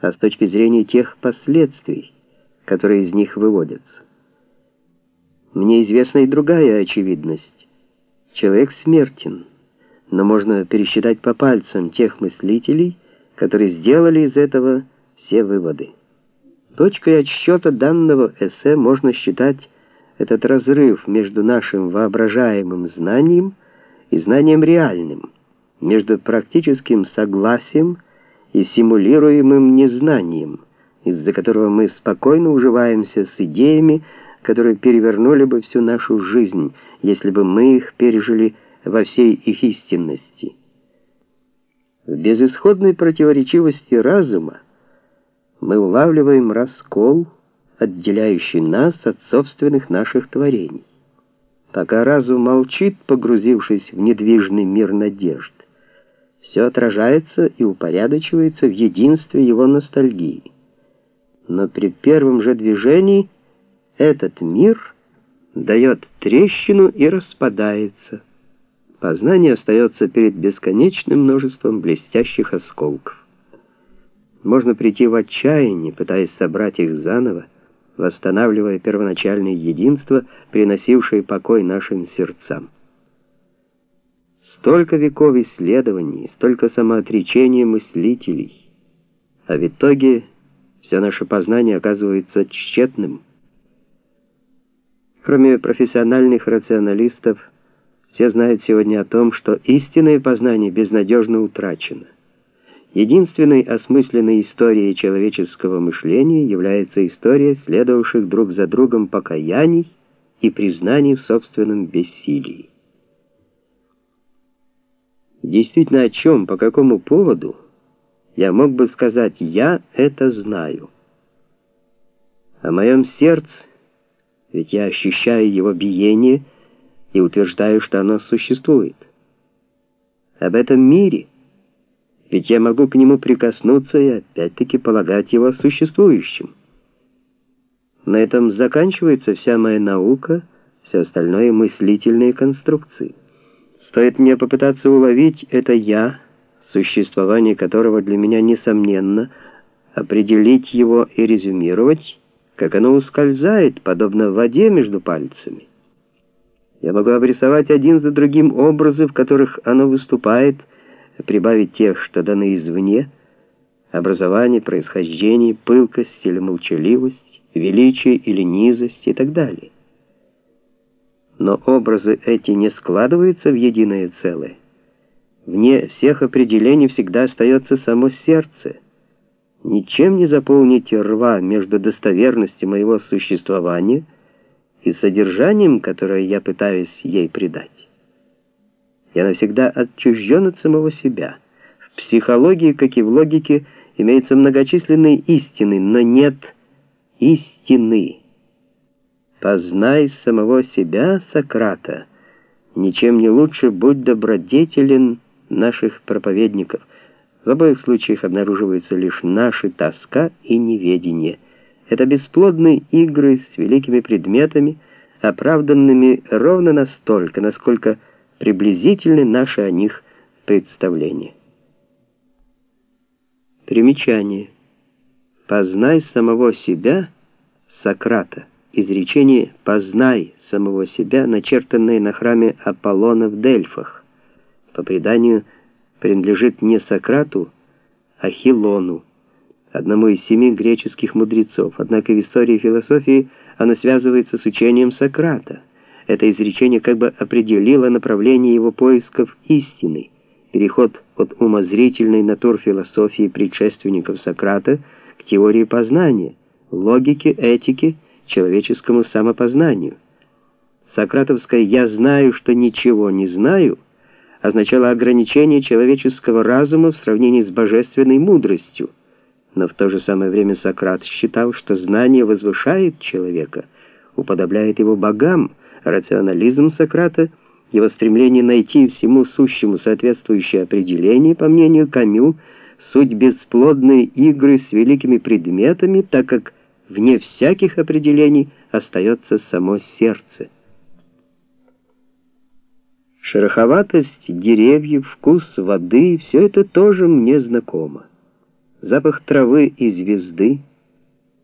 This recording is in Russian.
а с точки зрения тех последствий, которые из них выводятся. Мне известна и другая очевидность. Человек смертен, но можно пересчитать по пальцам тех мыслителей, которые сделали из этого все выводы. Точкой отсчета данного эссе можно считать этот разрыв между нашим воображаемым знанием и знанием реальным, между практическим согласием и симулируемым незнанием, из-за которого мы спокойно уживаемся с идеями, которые перевернули бы всю нашу жизнь, если бы мы их пережили во всей их истинности. В безысходной противоречивости разума мы улавливаем раскол, отделяющий нас от собственных наших творений. Пока разум молчит, погрузившись в недвижный мир надежд, все отражается и упорядочивается в единстве его ностальгии. Но при первом же движении этот мир дает трещину и распадается. Познание остается перед бесконечным множеством блестящих осколков. Можно прийти в отчаяние, пытаясь собрать их заново, восстанавливая первоначальное единство, приносившее покой нашим сердцам. Столько веков исследований, столько самоотречения мыслителей, а в итоге все наше познание оказывается тщетным. Кроме профессиональных рационалистов, все знают сегодня о том, что истинное познание безнадежно утрачено. Единственной осмысленной историей человеческого мышления является история следовавших друг за другом покаяний и признаний в собственном бессилии. Действительно, о чем, по какому поводу, я мог бы сказать «я это знаю». О моем сердце, ведь я ощущаю его биение и утверждаю, что оно существует. Об этом мире — ведь я могу к нему прикоснуться и опять-таки полагать его существующим. На этом заканчивается вся моя наука, все остальное мыслительные конструкции. Стоит мне попытаться уловить это «я», существование которого для меня несомненно, определить его и резюмировать, как оно ускользает, подобно воде между пальцами. Я могу обрисовать один за другим образы, в которых оно выступает, прибавить тех, что даны извне, образование, происхождение, пылкость или молчаливость, величие или низость и так далее. Но образы эти не складываются в единое целое. Вне всех определений всегда остается само сердце. Ничем не заполните рва между достоверностью моего существования и содержанием, которое я пытаюсь ей придать. Я навсегда отчужден от самого себя. В психологии, как и в логике, имеются многочисленные истины, но нет истины. Познай самого себя, Сократа, ничем не лучше будь добродетелен наших проповедников. В обоих случаях обнаруживается лишь наша тоска и неведение. Это бесплодные игры с великими предметами, оправданными ровно настолько, насколько приблизительны наши о них представления. Примечание. «Познай самого себя» Сократа. Изречение «познай самого себя», начертанное на храме Аполлона в Дельфах. По преданию, принадлежит не Сократу, а Хилону, одному из семи греческих мудрецов. Однако в истории философии оно связывается с учением Сократа. Это изречение как бы определило направление его поисков истины, переход от умозрительной натурфилософии предшественников Сократа к теории познания, логике, этике, человеческому самопознанию. Сократовское «я знаю, что ничего не знаю» означало ограничение человеческого разума в сравнении с божественной мудростью, но в то же самое время Сократ считал, что знание возвышает человека, уподобляет его богам, Рационализм Сократа, его стремление найти всему сущему соответствующее определение, по мнению Камю, суть бесплодной игры с великими предметами, так как вне всяких определений остается само сердце. Шероховатость деревьев, вкус воды — все это тоже мне знакомо. запах травы и звезды —